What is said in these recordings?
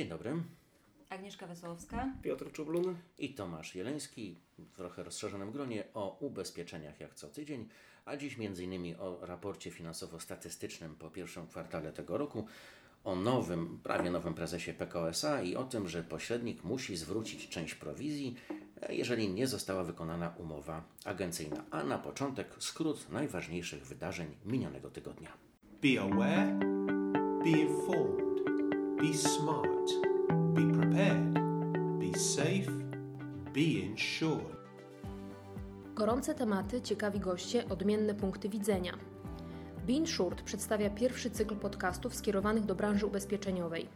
Dzień dobry. Agnieszka Wesołowska. Piotr Czublun. I Tomasz Jeleński w trochę rozszerzonym gronie o ubezpieczeniach jak co tydzień, a dziś m.in. o raporcie finansowo-statystycznym po pierwszym kwartale tego roku, o nowym, prawie nowym prezesie PKOSA i o tym, że pośrednik musi zwrócić część prowizji, jeżeli nie została wykonana umowa agencyjna. A na początek skrót najważniejszych wydarzeń minionego tygodnia. Be aware, be informed, be smart, be prepared, be safe, be insured. Gorące tematy, ciekawi goście, odmienne punkty widzenia. Bean Short przedstawia pierwszy cykl podcastów skierowanych do branży ubezpieczeniowej.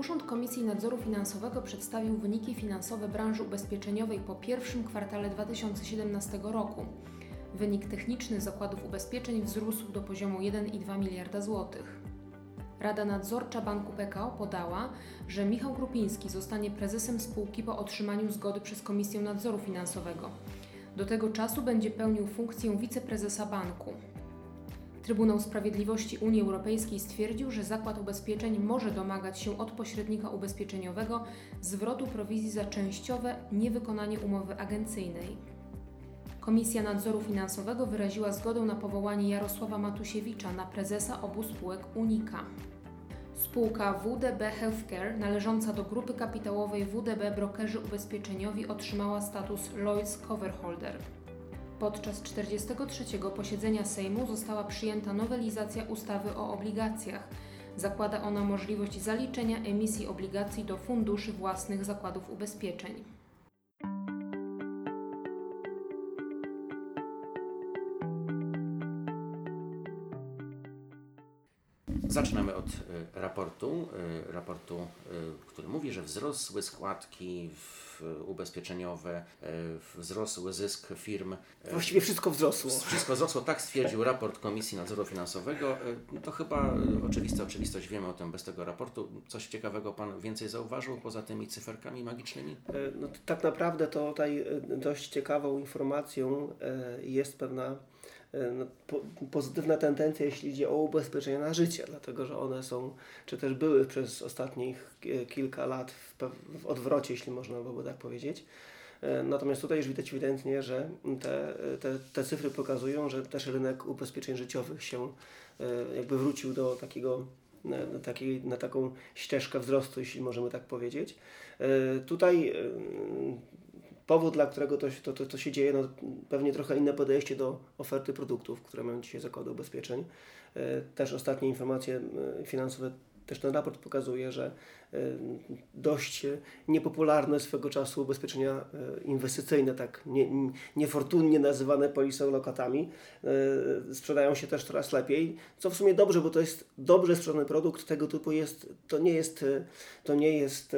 Urząd Komisji Nadzoru Finansowego przedstawił wyniki finansowe branży ubezpieczeniowej po pierwszym kwartale 2017 roku. Wynik techniczny zakładów ubezpieczeń wzrósł do poziomu 1,2 miliarda złotych. Rada Nadzorcza Banku PKO podała, że Michał Krupiński zostanie prezesem spółki po otrzymaniu zgody przez Komisję Nadzoru Finansowego. Do tego czasu będzie pełnił funkcję wiceprezesa banku. Trybunał Sprawiedliwości Unii Europejskiej stwierdził, że zakład ubezpieczeń może domagać się od pośrednika ubezpieczeniowego zwrotu prowizji za częściowe niewykonanie umowy agencyjnej. Komisja Nadzoru Finansowego wyraziła zgodę na powołanie Jarosława Matusiewicza na prezesa obu spółek Unika. Spółka WDB Healthcare, należąca do grupy kapitałowej WDB Brokerzy Ubezpieczeniowi, otrzymała status Lloyds Coverholder. Podczas 43. posiedzenia Sejmu została przyjęta nowelizacja ustawy o obligacjach. Zakłada ona możliwość zaliczenia emisji obligacji do funduszy własnych zakładów ubezpieczeń. Zaczynamy od y, raportu, y, raportu, y, który mówi, że wzrosły składki ubezpieczeniowe, wzrosły zysk firm. Właściwie wszystko wzrosło. Wszystko wzrosło, tak stwierdził raport Komisji Nadzoru Finansowego. Y, To chyba oczywista oczywistość, wiemy o tym bez tego raportu. Coś ciekawego Pan więcej zauważył poza tymi cyferkami magicznymi? E, No, tak naprawdę to tutaj e, dość ciekawą informacją e, jest pewna e, no, po, pozytywna tendencja, jeśli idzie o ubezpieczenia na życie, dlatego że one są, czy też były przez ostatnich e, kilka lat w, w odwrocie, jeśli można byłoby tak powiedzieć. E, Natomiast tutaj już widać ewidentnie, że te, te, te cyfry pokazują, że też rynek ubezpieczeń życiowych się e, jakby wrócił do takiego na, takiej, na taką ścieżkę wzrostu, jeśli możemy tak powiedzieć. E, Tutaj e, powód, dla którego to, to, to, to się dzieje, no, pewnie trochę inne podejście do oferty produktów, które mają dzisiaj zakłady ubezpieczeń. E, Też ostatnie informacje e, finansowe, też ten raport pokazuje, że dość e, niepopularne swego czasu ubezpieczenia e, inwestycyjne, tak nie, niefortunnie nazywane polisą lokatami, e, sprzedają się też coraz lepiej, co w sumie dobrze, bo to jest dobrze sprzedany produkt, tego typu jest, to nie jest, to nie jest,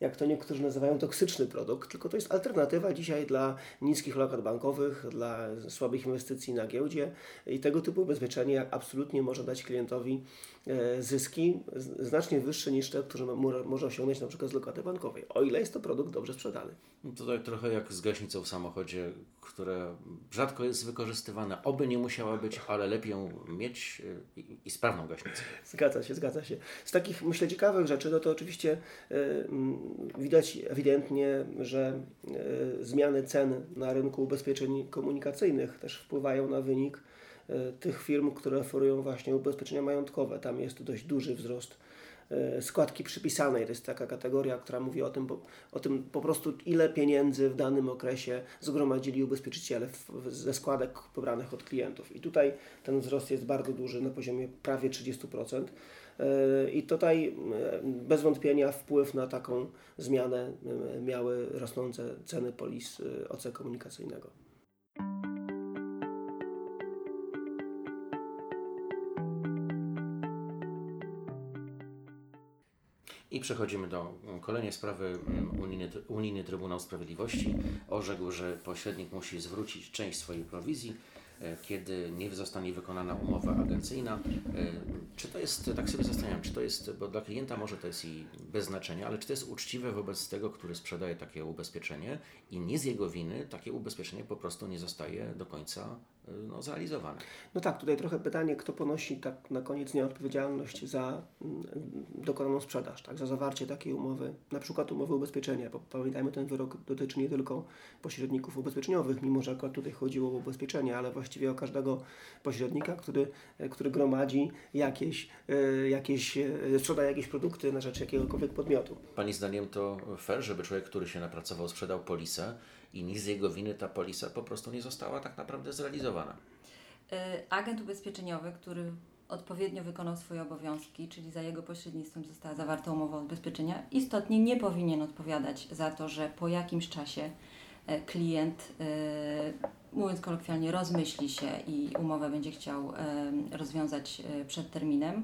jak to niektórzy nazywają, toksyczny produkt, tylko to jest alternatywa dzisiaj dla niskich lokat bankowych, dla słabych inwestycji na giełdzie. I tego typu ubezpieczenie absolutnie może dać klientowi zyski znacznie wyższe niż te, które mo- może osiągnąć na przykład z lokaty bankowej, o ile jest to produkt dobrze sprzedany. To tak trochę jak z gaśnicą w samochodzie, które rzadko jest wykorzystywane. Oby nie musiała być, ale lepiej ją mieć y, i, i sprawną gaśnicę. Zgadza się, zgadza się. Z takich, myślę, ciekawych rzeczy, no to oczywiście y, widać ewidentnie, że y, zmiany cen na rynku ubezpieczeń komunikacyjnych też wpływają na wynik tych firm, które oferują właśnie ubezpieczenia majątkowe. Tam jest dość duży wzrost składki przypisanej. To jest taka kategoria, która mówi o tym, o tym po prostu, ile pieniędzy w danym okresie zgromadzili ubezpieczyciele w, w, ze składek pobranych od klientów. I tutaj ten wzrost jest bardzo duży, na poziomie prawie 30%. Yy, I tutaj yy, bez wątpienia wpływ na taką zmianę miały rosnące ceny polis OC komunikacyjnego. I przechodzimy do mm, kolejnej sprawy. Unijny, Unijny Trybunał Sprawiedliwości orzekł, że pośrednik musi zwrócić część swojej prowizji e, kiedy nie zostanie wykonana umowa agencyjna. E, Czy to jest, tak sobie zastanawiam, czy to jest, bo dla klienta może to jest i bez znaczenia, ale czy to jest uczciwe wobec tego, który sprzedaje takie ubezpieczenie i nie z jego winy takie ubezpieczenie po prostu nie zostaje do końca no, zrealizowane. No tak, tutaj trochę pytanie, kto ponosi tak na koniec dnia odpowiedzialność za mm, dokonaną sprzedaż, tak, za zawarcie takiej umowy, na przykład umowy ubezpieczenia, bo pamiętajmy, ten wyrok dotyczy nie tylko pośredników ubezpieczeniowych, mimo że akurat tutaj chodziło o ubezpieczenie, ale właściwie o każdego pośrednika, który, który gromadzi jakieś, e, jakieś, e, sprzeda jakieś produkty na rzecz jakiegokolwiek podmiotu. Pani zdaniem to fair, żeby człowiek, który się napracował, sprzedał polisę i nic z jego winy ta polisa po prostu nie została tak naprawdę zrealizowana. Y, Agent ubezpieczeniowy, który odpowiednio wykonał swoje obowiązki, czyli za jego pośrednictwem została zawarta umowa ubezpieczenia, istotnie nie powinien odpowiadać za to, że po jakimś czasie e, klient, e, mówiąc kolokwialnie, rozmyśli się i umowę będzie chciał e, rozwiązać e, przed terminem,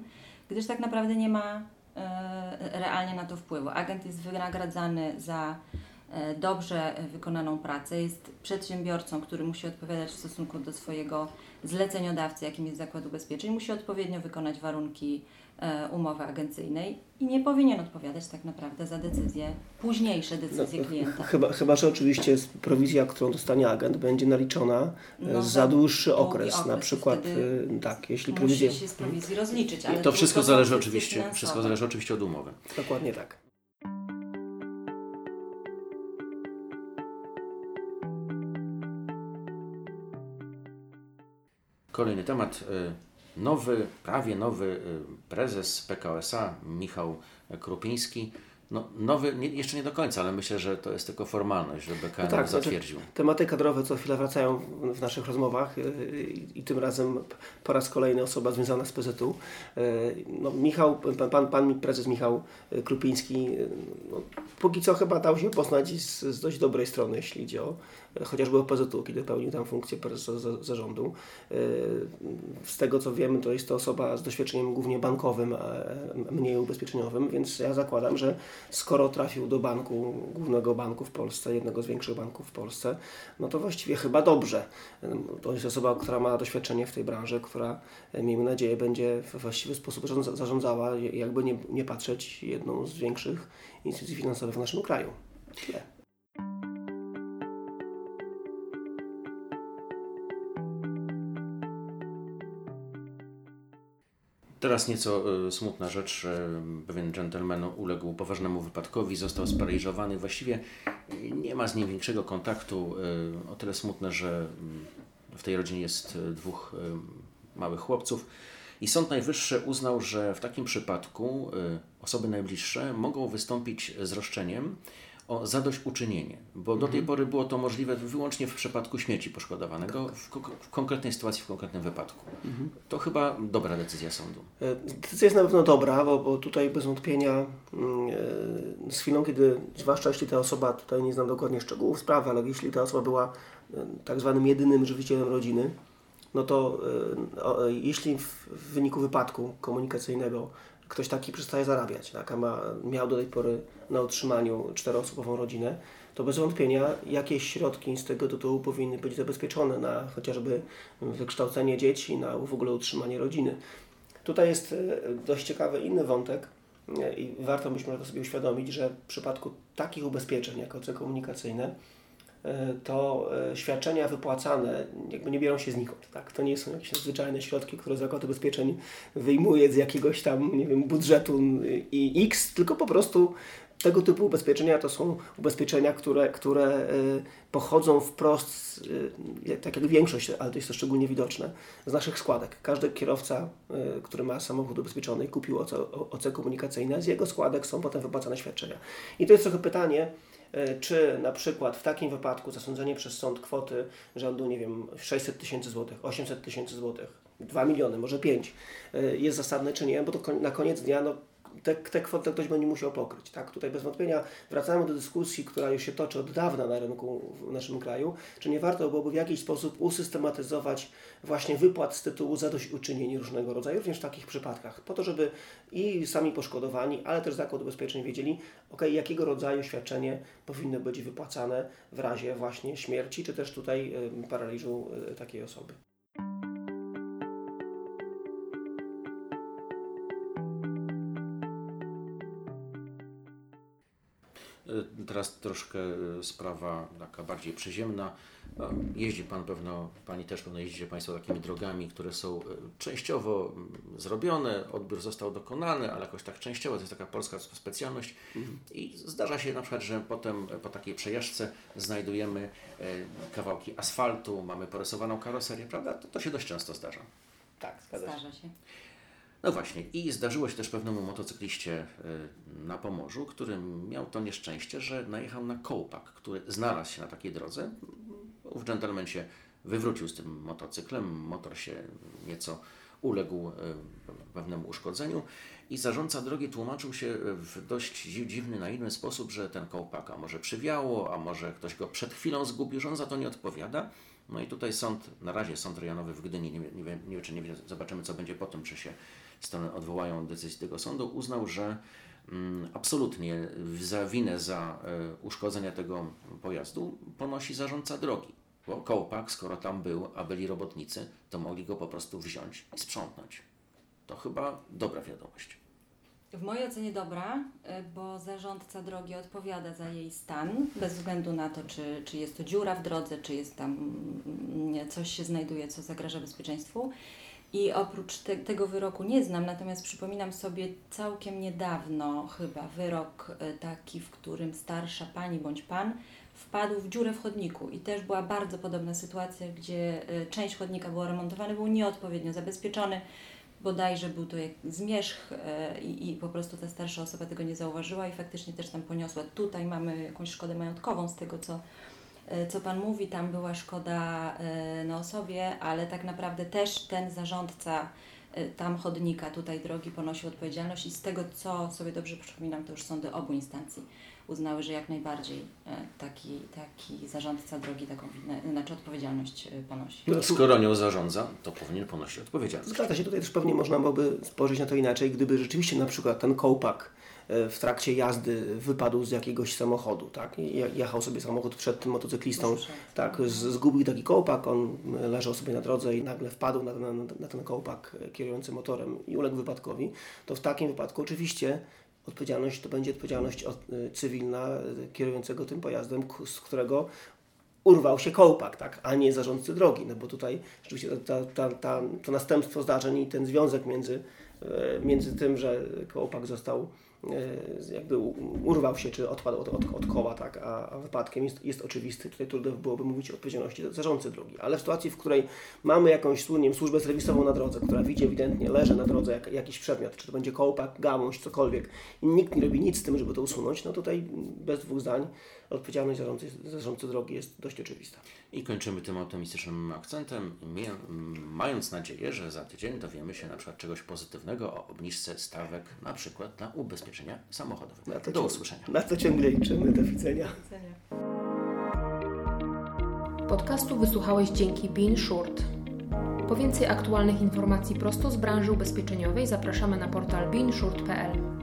gdyż tak naprawdę nie ma e, realnie na to wpływu. Agent jest wynagradzany za e, dobrze wykonaną pracę, jest przedsiębiorcą, który musi odpowiadać w stosunku do swojego zleceniodawcy, jakim jest zakład ubezpieczeń, musi odpowiednio wykonać warunki e, umowy agencyjnej i nie powinien odpowiadać tak naprawdę za decyzje, późniejsze decyzje klienta. Chyba, chyba, że oczywiście prowizja, którą dostanie agent, będzie naliczona e, No, za dłuższy długi okres. Na okres, przykład, e, tak, jeśli Musi prowizja. się z prowizji rozliczyć, ale to wszystko zależy oczywiście, wszystko zależy oczywiście od umowy. Dokładnie tak. Kolejny temat. y, Nowy, prawie nowy y, prezes PKSA, Michał Krupiński. No, nowy, nie, jeszcze nie do końca, ale myślę, że to jest tylko formalność, żeby KNF tak, znaczy- zatwierdził. Tematy kadrowe co chwilę wracają w, naszych rozmowach yy, i tym razem po raz kolejny osoba związana z PZU. No, Michał, pan, pan, pan prezes Michał Krupiński no, póki co chyba dał się poznać z, z dość dobrej strony, jeśli idzie o chociażby o PZU, kiedy pełnił tam funkcję prezesa za- zarządu. Yy, Z tego co wiemy, to jest to osoba z doświadczeniem głównie bankowym, a mniej ubezpieczeniowym, więc ja zakładam, że skoro trafił do banku, głównego banku w Polsce, jednego z większych banków w Polsce, no to właściwie chyba dobrze. To jest osoba, która ma doświadczenie w tej branży, która e, miejmy nadzieję będzie w właściwy sposób zarządza- zarządzała, jakby nie, nie patrzeć, jedną z większych instytucji finansowych w naszym kraju. Tyle. Teraz nieco y, smutna rzecz. Pewien dżentelmen uległ poważnemu wypadkowi, został sparaliżowany. Właściwie nie ma z nim większego kontaktu. y, O tyle smutne, że y, w tej rodzinie jest y, dwóch małych chłopców. I Sąd Najwyższy uznał, że w takim przypadku osoby najbliższe mogą wystąpić z roszczeniem o zadośćuczynienie, bo do tej pory było to możliwe wyłącznie w przypadku śmierci poszkodowanego, w, ko- w konkretnej sytuacji, w konkretnym wypadku. To chyba dobra decyzja sądu. E, Decyzja jest na pewno dobra, bo, bo tutaj bez wątpienia mm, e, z chwilą, kiedy, zwłaszcza jeśli ta osoba, tutaj nie znam dokładnie szczegółów sprawy, ale jeśli ta osoba była e, tak zwanym jedynym żywicielem rodziny, no to o, jeśli w, w wyniku wypadku komunikacyjnego ktoś taki przestaje zarabiać, tak, a ma, miał do tej pory na utrzymaniu czteroosobową rodzinę, to bez wątpienia jakieś środki z tego tytułu powinny być zabezpieczone na chociażby wykształcenie dzieci, na w ogóle utrzymanie rodziny. Tutaj jest e, dość ciekawy inny wątek e, i warto być może to sobie uświadomić, że w przypadku takich ubezpieczeń jak komunikacyjne to e, świadczenia wypłacane jakby nie biorą się znikąd. Tak? To nie są jakieś nadzwyczajne środki, które Zakład Ubezpieczeń wyjmuje z jakiegoś tam, nie wiem, budżetu i X, tylko po prostu tego typu ubezpieczenia to są ubezpieczenia, które, które e, pochodzą wprost, e, tak jak większość, ale to jest to szczególnie widoczne, z naszych składek. Każdy kierowca, e, który ma samochód ubezpieczony, kupił OC, OC komunikacyjne, z jego składek są potem wypłacane świadczenia. I to jest trochę pytanie, e, czy na przykład w takim wypadku zasądzenie przez sąd kwoty rzędu, nie wiem, 600 tysięcy złotych, 800 tysięcy złotych, 2 miliony, może 5, e, jest zasadne czy nie, bo to na koniec dnia no, te, te kwoty ktoś będzie musiał pokryć. Tak? Tutaj bez wątpienia wracamy do dyskusji, która już się toczy od dawna na rynku w naszym kraju, czy nie warto byłoby w jakiś sposób usystematyzować właśnie wypłat z tytułu zadośćuczynień różnego rodzaju, również w takich przypadkach, po to, żeby i sami poszkodowani, ale też Zakład Ubezpieczeń wiedzieli, ok, jakiego rodzaju świadczenie powinno być wypłacane w razie właśnie śmierci, czy też tutaj paraliżu y, takiej osoby. Teraz troszkę y, sprawa taka bardziej przyziemna. No, Jeździ Pan pewno, Pani też pewno jeździcie Państwo takimi drogami, które są y, częściowo mm, zrobione, odbiór został dokonany, ale jakoś tak częściowo, to jest taka polska specjalność i zdarza się na przykład, że potem po takiej przejażdżce znajdujemy e, kawałki asfaltu, mamy porysowaną karoserię, prawda? To, to się dość często zdarza. Tak, zgadza się. Zdarza się. No właśnie, i zdarzyło się też pewnemu motocykliście y, na Pomorzu, który miał to nieszczęście, że najechał na kołpak, który znalazł się na takiej drodze. Ów dżentelmen się wywrócił z tym motocyklem, motor się nieco uległ y, pewnemu uszkodzeniu i zarządca drogi tłumaczył się w dość dzi- dziwny, naiwny sposób, że ten kołpak a może przywiało, a może ktoś go przed chwilą zgubił, że on za to nie odpowiada. No i tutaj sąd, na razie sąd rejonowy w Gdyni, nie, nie, nie nie wiem, zobaczymy co będzie po tym, czy się strony odwołają od decyzji tego sądu, uznał, że mm, absolutnie za winę za e, uszkodzenia tego pojazdu ponosi zarządca drogi. Bo kołpak, skoro tam był, a byli robotnicy, to mogli go po prostu wziąć i sprzątnąć. To chyba dobra wiadomość. W mojej ocenie dobra, y, bo zarządca drogi odpowiada za jej stan, bez względu na to, czy, czy jest to dziura w drodze, czy jest tam mm, coś się znajduje, co zagraża bezpieczeństwu. I oprócz te, tego wyroku nie znam, natomiast przypominam sobie całkiem niedawno chyba wyrok y, taki, w którym starsza pani bądź pan wpadł w dziurę w chodniku i też była bardzo podobna sytuacja, gdzie y, część chodnika była remontowana, był nieodpowiednio zabezpieczony, bodajże był to jak zmierzch e, i, i po prostu ta starsza osoba tego nie zauważyła i faktycznie też tam poniosła. Tutaj mamy jakąś szkodę majątkową z tego, co, e, co Pan mówi, tam była szkoda e, na osobie, ale tak naprawdę też ten zarządca e, tam chodnika, tutaj drogi ponosił odpowiedzialność i z tego, co sobie dobrze przypominam, to już sądy obu instancji uznały, że jak najbardziej e, taki, taki zarządca drogi taką winę, znaczy odpowiedzialność e, ponosi. No, Skoro nią zarządza, to powinien ponosić odpowiedzialność. Zgadza się, tutaj też pewnie można byłoby spojrzeć na to inaczej, gdyby rzeczywiście na przykład ten kołpak e, w trakcie jazdy wypadł z jakiegoś samochodu, tak? Jechał sobie samochód przed tym motocyklistą, tak, zgubił taki kołpak, on e, leżał sobie na drodze i nagle wpadł na, na, na ten kołpak e, kierujący motorem i uległ wypadkowi, to w takim wypadku oczywiście odpowiedzialność to będzie odpowiedzialność od- e, cywilna e, kierującego tym pojazdem, z którego urwał się kołpak, tak, a nie zarządcy drogi, no bo tutaj rzeczywiście ta, ta, ta, to następstwo zdarzeń i ten związek między, e, między tym, że kołpak został e, jakby urwał się, czy odpadł od, od, od koła, tak, a, a wypadkiem jest, jest oczywisty. Tutaj trudno byłoby mówić o odpowiedzialności zarządcy drogi, ale w sytuacji, w której mamy jakąś nie służbę serwisową na drodze, która widzi ewidentnie, leży na drodze jak, jakiś przedmiot, czy to będzie kołpak, gałąź, cokolwiek i nikt nie robi nic z tym, żeby to usunąć, no tutaj bez dwóch zdań odpowiedzialność zarządcy, zarządcy drogi jest dość oczywista. I kończymy tym optymistycznym akcentem, mając nadzieję, że za tydzień dowiemy się na przykład czegoś pozytywnego o obniżce stawek na przykład na ubezpieczenia samochodowe. Na to Do usłyszenia. Na to ciągle liczymy. Do widzenia. Podcastu wysłuchałeś dzięki Bean Short. Po więcej aktualnych informacji prosto z branży ubezpieczeniowej zapraszamy na portal beanshort.pl.